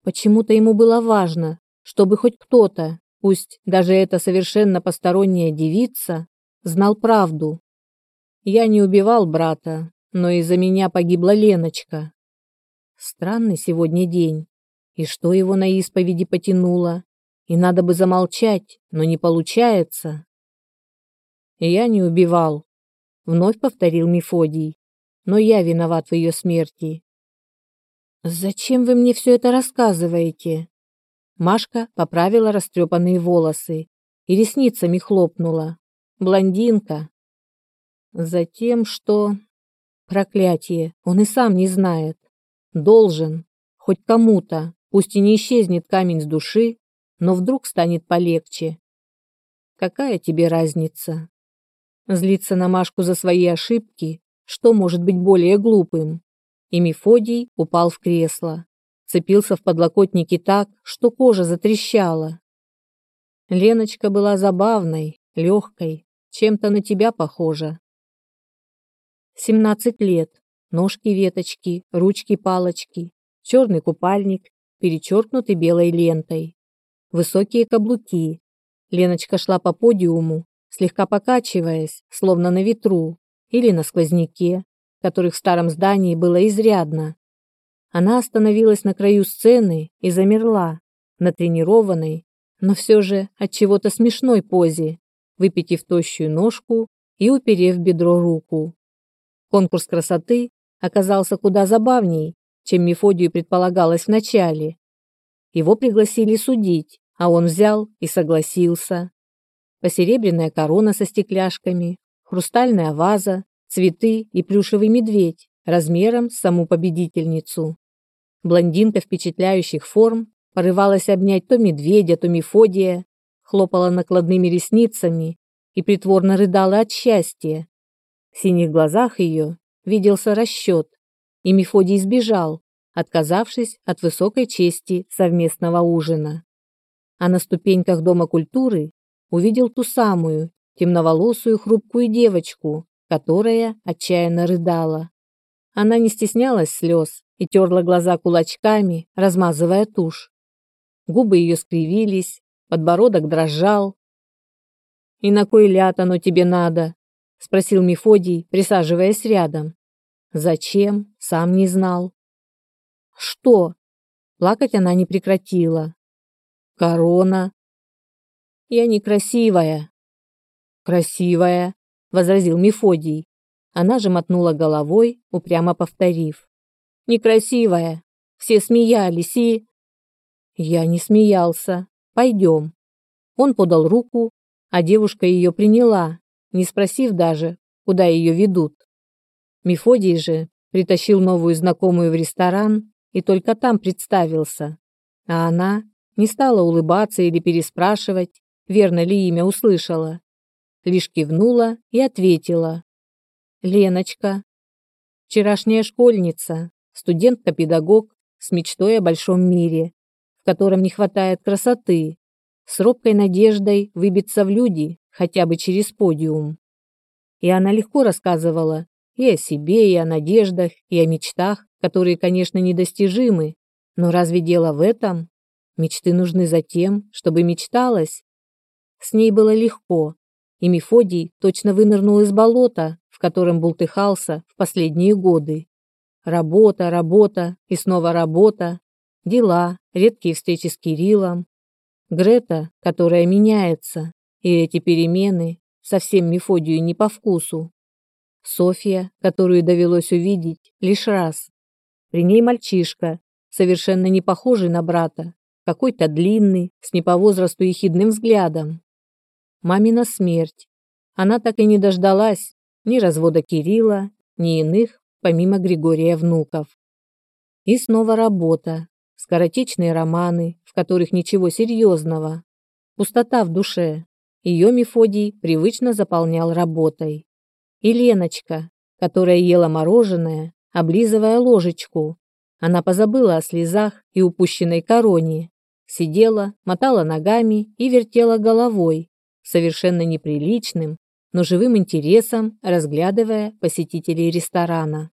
Почему-то ему было важно, чтобы хоть кто-то, пусть даже эта совершенно посторонняя девица, знал правду. Я не убивал брата, но из-за меня погибла Леночка. Странный сегодня день. И что его на исповеди потянуло? И надо бы замолчать, но не получается. Я не убивал, вновь повторил Мефодий. Но я виноват в ее смерти. Зачем вы мне все это рассказываете? Машка поправила растрепанные волосы и ресницами хлопнула. Блондинка. Затем, что... Проклятие, он и сам не знает. Должен. Хоть кому-то, пусть и не исчезнет камень с души, но вдруг станет полегче. Какая тебе разница? Злиться на Машку за свои ошибки, что может быть более глупым? И Мефодий упал в кресло, цепился в подлокотники так, что кожа затрещала. Леночка была забавной, легкой, чем-то на тебя похожа. Семнадцать лет, ножки-веточки, ручки-палочки, черный купальник, перечеркнутый белой лентой, высокие каблуки. Леночка шла по подиуму, слегка покачиваясь, словно на ветру или на сквозняке, которых в старом здании было изрядно. Она остановилась на краю сцены и замерла, на тренированной, но все же от чего-то смешной позе, выпитив тощую ножку и уперев бедро руку. Конкурс красоты оказался куда забавней, чем Мефодию предполагалось вначале. Его пригласили судить, а он взял и согласился. Посеребряная корона со стекляшками, хрустальная ваза, цветы и плюшевый медведь размером с саму победительницу. Блондинка впечатляющих форм порывалась обнять то медведя, то Мефодия, хлопала накладными ресницами и притворно рыдала от счастья. В синих глазах ее виделся расчет, и Мефодий сбежал, отказавшись от высокой чести совместного ужина. А на ступеньках Дома культуры увидел ту самую, темноволосую хрупкую девочку, которая отчаянно рыдала. Она не стеснялась слез и терла глаза кулачками, размазывая тушь. Губы ее скривились, подбородок дрожал. «И на кой ляд оно тебе надо?» — спросил Мефодий, присаживаясь рядом. «Зачем?» — сам не знал. «Что?» Плакать она не прекратила. «Корона». «Я некрасивая». «Красивая», возразил Мефодий. Она же мотнула головой, упрямо повторив: "Некрасивая. Все смеялись и я не смеялся. Пойдем». Он подал руку, а девушка ее приняла, не спросив даже, куда ее ведут. Мефодий же притащил новую знакомую в ресторан и только там представился. А она не стала улыбаться или переспрашивать, верно ли имя услышала лишь кивнула и ответила. Леночка. Вчерашняя школьница, студентка-педагог с мечтой о большом мире, в котором не хватает красоты, с робкой надеждой выбиться в люди хотя бы через подиум. И она легко рассказывала и о себе, и о надеждах, и о мечтах, которые, конечно, недостижимы, но разве дело в этом? Мечты нужны за тем, чтобы мечталось. С ней было легко, и Мефодий точно вынырнул из болота, в котором бултыхался в последние годы. Работа, работа и снова работа, дела, редкие встречи с Кириллом, Грета, которая меняется, и эти перемены совсем Мефодию не по вкусу. Софья, которую довелось увидеть лишь раз. При ней мальчишка, совершенно не похожий на брата, какой-то длинный, с не по возрасту ехидным взглядом. Мамина смерть. Она так и не дождалась ни развода Кирилла, ни иных помимо Григория внуков. И снова работа, скоротечные романы, в которых ничего серьезного, пустота в душе. Ее Мефодий привычно заполнял работой. И Леночка, которая ела мороженое, облизывая ложечку. Она позабыла о слезах и упущенной короне. Сидела, мотала ногами и вертела головой, совершенно неприличным, но живым интересом, разглядывая посетителей ресторана.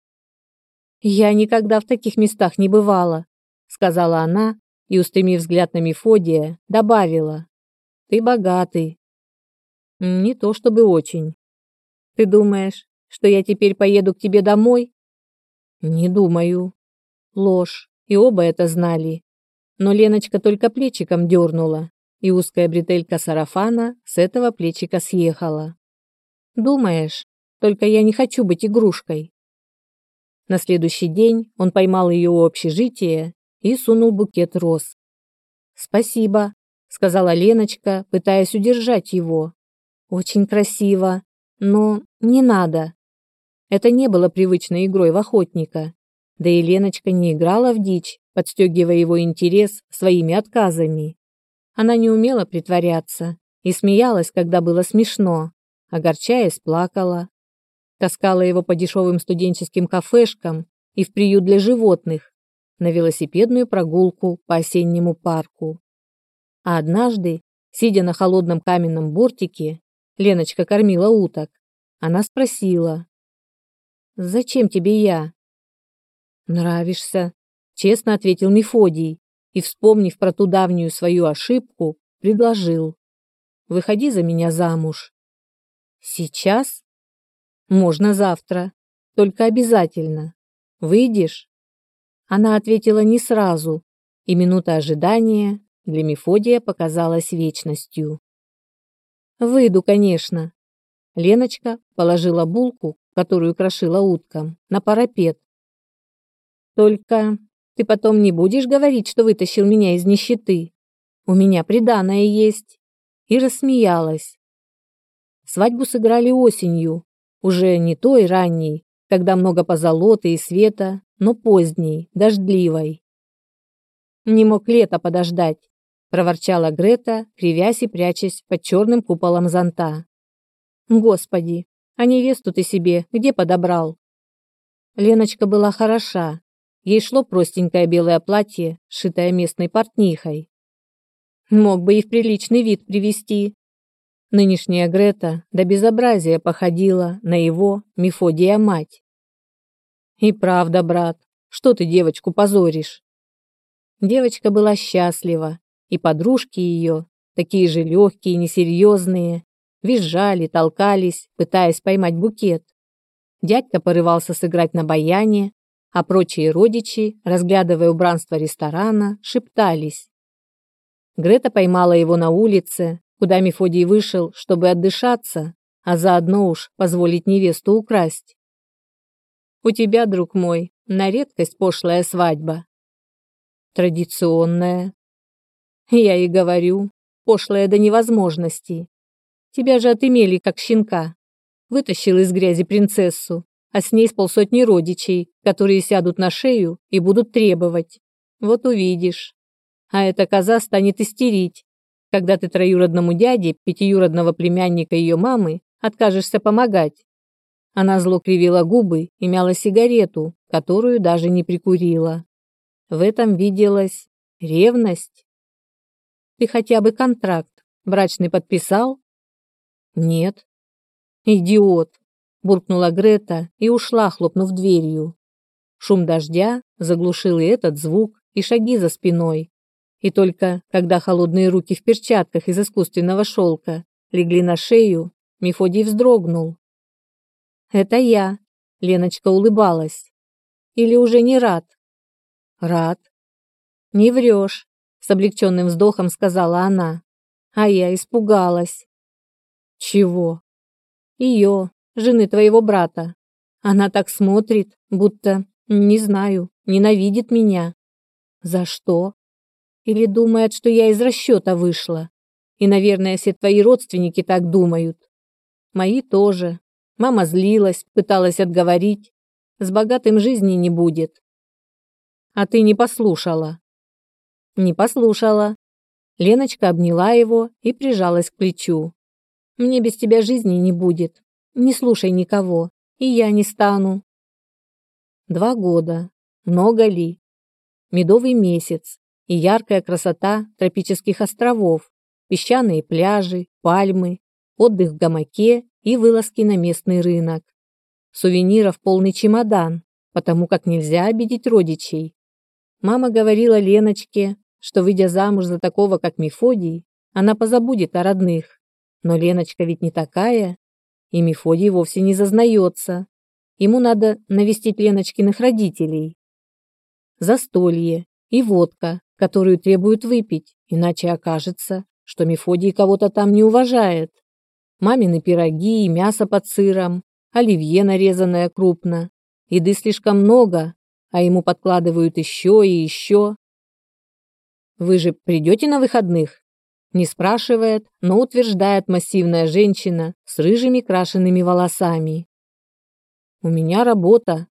«Я никогда в таких местах не бывала», — сказала она и, устремив взгляд на Мефодия, добавила. «Ты богатый». «Не то чтобы очень». «Ты думаешь, что я теперь поеду к тебе домой?» «Не думаю». Ложь, и оба это знали. Но Леночка только плечиком дернула, и узкая бретелька сарафана с этого плечика съехала. «Думаешь, только я не хочу быть игрушкой. На следующий день он поймал ее у общежития и сунул букет роз. «Спасибо», — сказала Леночка, пытаясь удержать его. «Очень красиво, но не надо». Это не было привычной игрой в охотника. Да и Леночка не играла в дичь, подстегивая его интерес своими отказами. Она не умела притворяться и смеялась, когда было смешно, огорчаясь, плакала таскала его по дешевым студенческим кафешкам и в приют для животных, на велосипедную прогулку по осеннему парку. А однажды, сидя на холодном каменном бортике, Леночка кормила уток. Она спросила: "Зачем тебе я?" "Нравишься", честно ответил Мефодий и, вспомнив про ту давнюю свою ошибку, предложил: "Выходи за меня замуж". "Сейчас?" Можно завтра. Только обязательно. Выйдешь? Она ответила не сразу, и минута ожидания для Мефодия показалась вечностью. Выйду, конечно. Леночка положила булку, которую крошила уткам, на парапет. Только ты потом не будешь говорить, что вытащил меня из нищеты. У меня приданое есть. И рассмеялась. Свадьбу сыграли осенью, уже не той ранней, когда много позолоты и света, но поздней, дождливой. «Не мог лето подождать», – проворчала Грета, кривясь и прячась под черным куполом зонта. «Господи, а невесту ты себе где подобрал?» Леночка была хороша. Ей шло простенькое белое платье, сшитое местной портнихой. Мог бы и в приличный вид привести, Нынешняя Грета до безобразия походила на его Мефодия мать. И правда, брат, что ты девочку позоришь? Девочка была счастлива, и подружки ее, такие же легкие и несерьезные, визжали, толкались, пытаясь поймать букет. Дядька порывался сыграть на баяне, а прочие родичи, разглядывая убранство ресторана, шептались. Грета поймала его на улице, куда Мефодий вышел, чтобы отдышаться, а заодно уж позволить невесту украсть. У тебя, друг мой, на редкость пошлая свадьба. Традиционная. Я и говорю, пошлая до невозможности. Тебя же отымели, как щенка. Вытащил из грязи принцессу, а с ней с полсотни родичей, которые сядут на шею и будут требовать. Вот увидишь. А эта коза станет истерить, когда ты троюродному дяде, пятиюродного племянника ее мамы, откажешься помогать. Она зло кривила губы и мяла сигарету, которую даже не прикурила. В этом виделась ревность. Ты хотя бы контракт брачный подписал? Нет. Идиот, буркнула Грета и ушла, хлопнув дверью. Шум дождя заглушил и этот звук, и шаги за спиной, И только когда холодные руки в перчатках из искусственного шелка легли на шею, Мефодий вздрогнул. «Это я», — Леночка улыбалась. «Или уже не рад?» «Рад». «Не врешь», — с облегченным вздохом сказала она. А я испугалась. «Чего?» «Ее, жены твоего брата. Она так смотрит, будто, не знаю, ненавидит меня. За что? Или думает, что я из расчета вышла. И, наверное, все твои родственники так думают. Мои тоже. Мама злилась, пыталась отговорить. С богатым жизни не будет. А ты не послушала. Не послушала. Леночка обняла его и прижалась к плечу. Мне без тебя жизни не будет. Не слушай никого, и я не стану. Два года. Много ли? Медовый месяц и яркая красота тропических островов, песчаные пляжи, пальмы, отдых в гамаке и вылазки на местный рынок. Сувениров полный чемодан, потому как нельзя обидеть родичей. Мама говорила Леночке, что, выйдя замуж за такого, как Мефодий, она позабудет о родных. Но Леночка ведь не такая, и Мефодий вовсе не зазнается. Ему надо навестить Леночкиных родителей. Застолье и водка, которую требуют выпить, иначе окажется, что Мефодий кого-то там не уважает. Мамины пироги и мясо под сыром, оливье нарезанное крупно. Еды слишком много, а ему подкладывают еще и еще. «Вы же придете на выходных?» Не спрашивает, но утверждает массивная женщина с рыжими крашенными волосами. «У меня работа».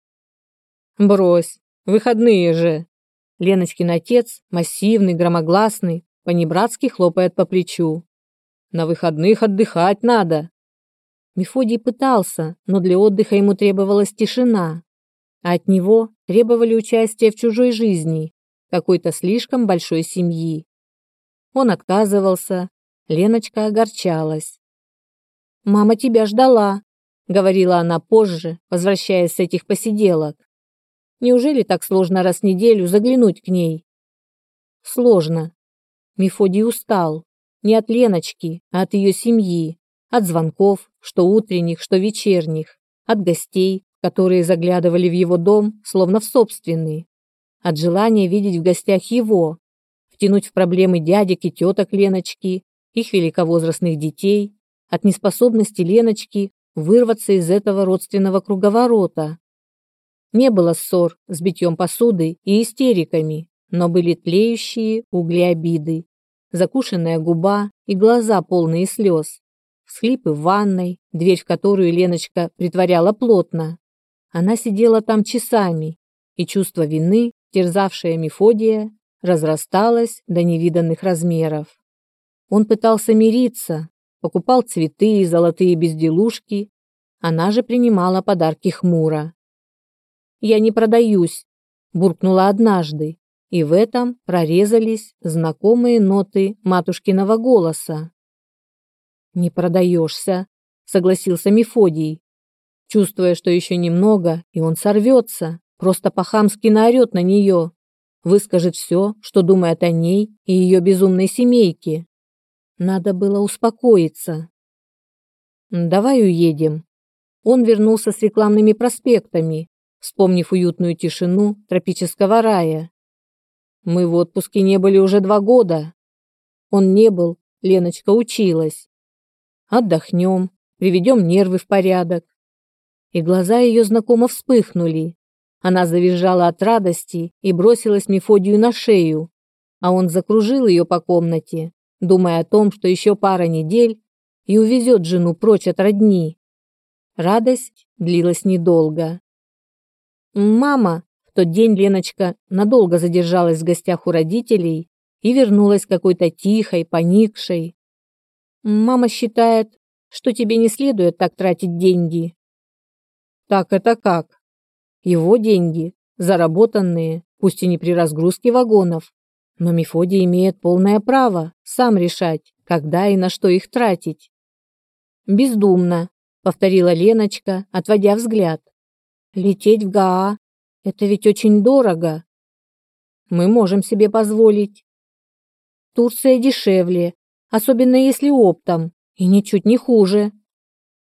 «Брось, выходные же!» Леночкин отец, массивный, громогласный, понебратски хлопает по плечу. На выходных отдыхать надо. Мефодий пытался, но для отдыха ему требовалась тишина. А от него требовали участия в чужой жизни, какой-то слишком большой семьи. Он отказывался, Леночка огорчалась. «Мама тебя ждала», — говорила она позже, возвращаясь с этих посиделок. Неужели так сложно раз в неделю заглянуть к ней? Сложно. Мефодий устал. Не от Леночки, а от ее семьи. От звонков, что утренних, что вечерних. От гостей, которые заглядывали в его дом, словно в собственный. От желания видеть в гостях его. Втянуть в проблемы дядек и теток Леночки, их великовозрастных детей. От неспособности Леночки вырваться из этого родственного круговорота. Не было ссор с битьем посуды и истериками, но были тлеющие угли обиды, закушенная губа и глаза полные слез, всхлипы в ванной, дверь в которую Леночка притворяла плотно. Она сидела там часами, и чувство вины, терзавшее Мефодия, разрасталось до невиданных размеров. Он пытался мириться, покупал цветы и золотые безделушки, она же принимала подарки хмуро. Я не продаюсь, буркнула однажды, и в этом прорезались знакомые ноты матушкиного голоса. Не продаешься, согласился Мефодий, чувствуя, что еще немного, и он сорвется, просто по-хамски наорет на нее, выскажет все, что думает о ней и ее безумной семейке. Надо было успокоиться. «Давай уедем». Он вернулся с рекламными проспектами, вспомнив уютную тишину тропического рая. Мы в отпуске не были уже два года. Он не был, Леночка училась. Отдохнем, приведем нервы в порядок. И глаза ее знакомо вспыхнули. Она завизжала от радости и бросилась Мефодию на шею, а он закружил ее по комнате, думая о том, что еще пара недель и увезет жену прочь от родни. Радость длилась недолго. «Мама!» В тот день Леночка надолго задержалась в гостях у родителей и вернулась какой-то тихой, поникшей. «Мама считает, что тебе не следует так тратить деньги». «Так это как?» «Его деньги, заработанные, пусть и не при разгрузке вагонов, но Мефодий имеет полное право сам решать, когда и на что их тратить». «Бездумно», — повторила Леночка, отводя взгляд. Лететь в Гаа – это ведь очень дорого. Мы можем себе позволить. Турция дешевле, особенно если оптом, и ничуть не хуже.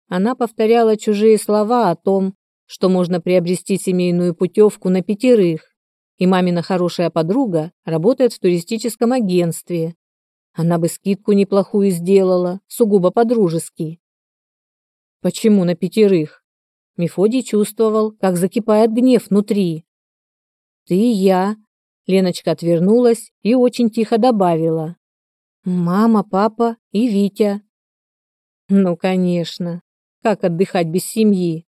Она повторяла чужие слова о том, что можно приобрести семейную путевку на пятерых, и мамина хорошая подруга работает в туристическом агентстве. Она бы скидку неплохую сделала, сугубо по-дружески. Почему на пятерых? Мефодий чувствовал, как закипает гнев внутри. Ты и я. Леночка отвернулась и очень тихо добавила. Мама, папа и Витя. Ну, конечно. Как отдыхать без семьи?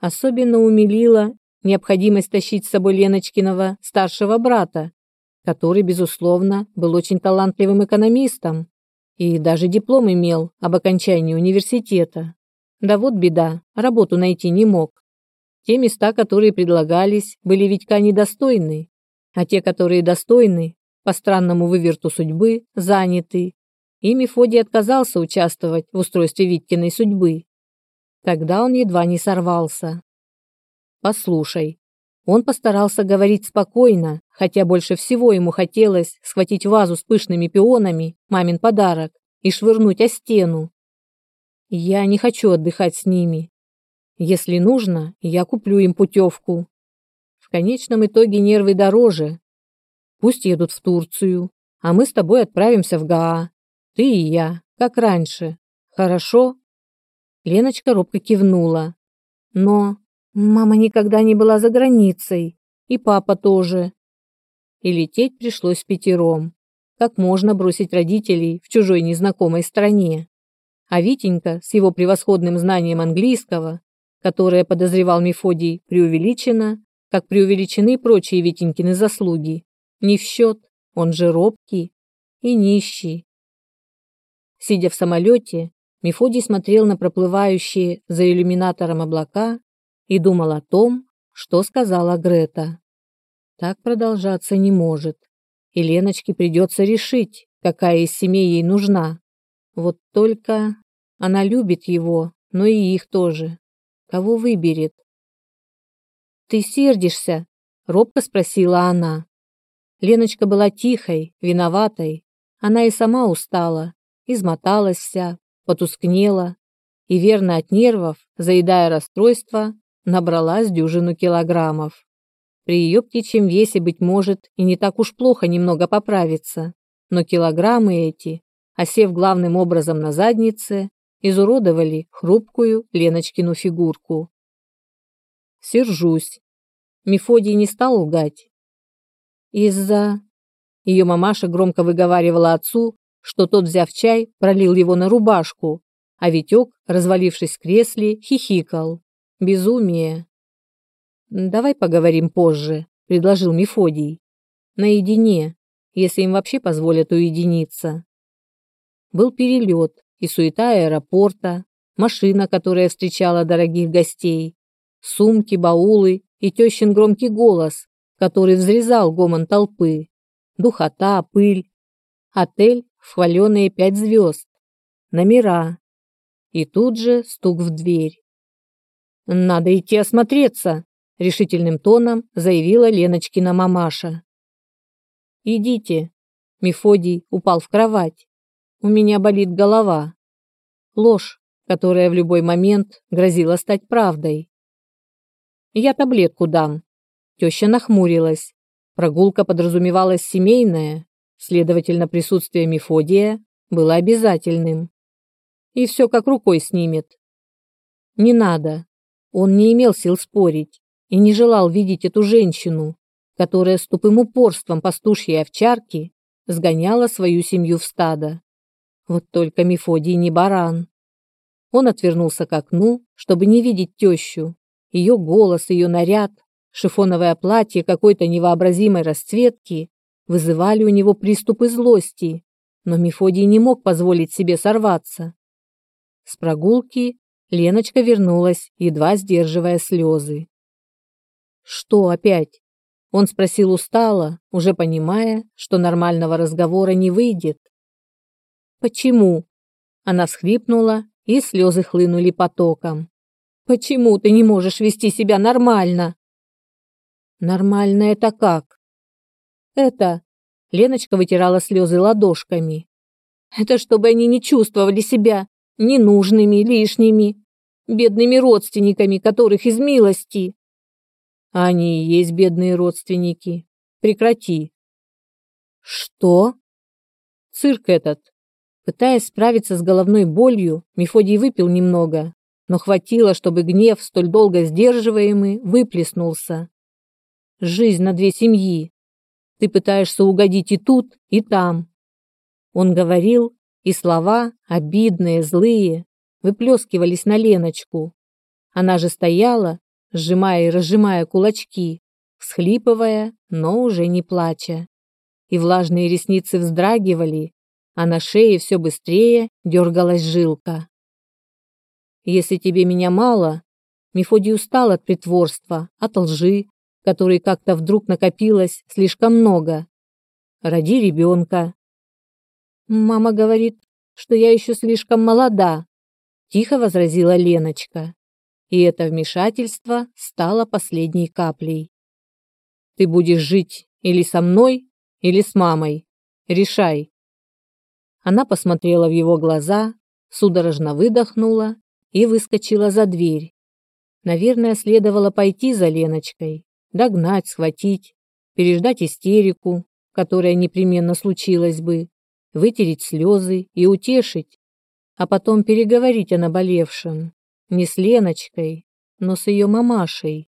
Особенно умилила необходимость тащить с собой Леночкиного старшего брата, который, безусловно, был очень талантливым экономистом и даже диплом имел об окончании университета. Да вот беда, работу найти не мог. Те места, которые предлагались, были Витька недостойны, а те, которые достойны, по странному выверту судьбы, заняты. И Мефодий отказался участвовать в устройстве Виткиной судьбы. Тогда он едва не сорвался. Послушай. Он постарался говорить спокойно, хотя больше всего ему хотелось схватить вазу с пышными пионами, мамин подарок, и швырнуть о стену. Я не хочу отдыхать с ними. Если нужно, я куплю им путевку. В конечном итоге нервы дороже. Пусть едут в Турцию, а мы с тобой отправимся в Гаа. Ты и я, как раньше. Хорошо? Леночка робко кивнула. Но Мама никогда не была за границей, и папа тоже. И лететь пришлось пятером. Как можно бросить родителей в чужой незнакомой стране? А Витенька с его превосходным знанием английского, которое подозревал Мефодий преувеличено, как преувеличены прочие Витенькины заслуги, не в счет, он же робкий и нищий. Сидя в самолете, Мефодий смотрел на проплывающие за иллюминатором облака и думал о том, что сказала Грета. Так продолжаться не может. И Леночке придется решить, какая из семей ей нужна. Вот только она любит его, но и их тоже. Кого выберет? «Ты сердишься?» – робко спросила она. Леночка была тихой, виноватой. Она и сама устала, измоталась вся, потускнела и, верно от нервов, заедая расстройство, набралась дюжину килограммов. При ее птичьем весе, быть может, и не так уж плохо немного поправиться, но килограммы эти, осев главным образом на заднице, изуродовали хрупкую Леночкину фигурку. Сержусь. Мефодий не стал лгать. Из-за... Ее мамаша громко выговаривала отцу, что тот, взяв чай, пролил его на рубашку, а Витек, развалившись в кресле, хихикал. Безумие. Давай поговорим позже, предложил Мефодий. Наедине, если им вообще позволят уединиться. Был перелет и суета аэропорта, машина, которая встречала дорогих гостей, сумки, баулы и тещин громкий голос, который взрезал гомон толпы, духота, пыль, отель хваленые пять звезд, номера. И тут же стук в дверь. Надо идти осмотреться, решительным тоном заявила Леночкина мамаша. Идите. Мефодий упал в кровать. У меня болит голова. Ложь, которая в любой момент грозила стать правдой. Я таблетку дам. Теща нахмурилась. Прогулка подразумевалась семейная, следовательно, присутствие Мефодия было обязательным. И все как рукой снимет. Не надо, он не имел сил спорить и не желал видеть эту женщину, которая с тупым упорством пастушьей овчарки сгоняла свою семью в стадо. Вот только Мефодий не баран. Он отвернулся к окну, чтобы не видеть тещу. Ее голос, ее наряд, шифоновое платье какой-то невообразимой расцветки вызывали у него приступы злости, но Мефодий не мог позволить себе сорваться. С прогулки Леночка вернулась, едва сдерживая слезы. «Что опять?» Он спросил устало, уже понимая, что нормального разговора не выйдет. «Почему?» Она всхлипнула, и слезы хлынули потоком. «Почему ты не можешь вести себя нормально?» «Нормально это как?» «Это...» Леночка вытирала слезы ладошками. Это чтобы они не чувствовали себя ненужными, лишними, бедными родственниками, которых из милости. Они и есть бедные родственники. Прекрати. Что? Цирк этот. Пытаясь справиться с головной болью, Мефодий выпил немного, но хватило, чтобы гнев, столь долго сдерживаемый, выплеснулся. Жизнь на две семьи. Ты пытаешься угодить и тут, и там. Он говорил, и слова, обидные, злые, выплескивались на Леночку. Она же стояла, сжимая и разжимая кулачки, всхлипывая, но уже не плача. И влажные ресницы вздрагивали, а на шее все быстрее дергалась жилка. «Если тебе меня мало...» Мефодий устал от притворства, от лжи, которой как-то вдруг накопилось слишком много. «Роди ребенка». «Мама говорит, что я еще слишком молода», — тихо возразила Леночка и это вмешательство стало последней каплей. Ты будешь жить или со мной, или с мамой. Решай. Она посмотрела в его глаза, судорожно выдохнула и выскочила за дверь. Наверное, следовало пойти за Леночкой, догнать, схватить, переждать истерику, которая непременно случилась бы, вытереть слезы и утешить, а потом переговорить о наболевшем. Не с Леночкой, но с ее мамашей.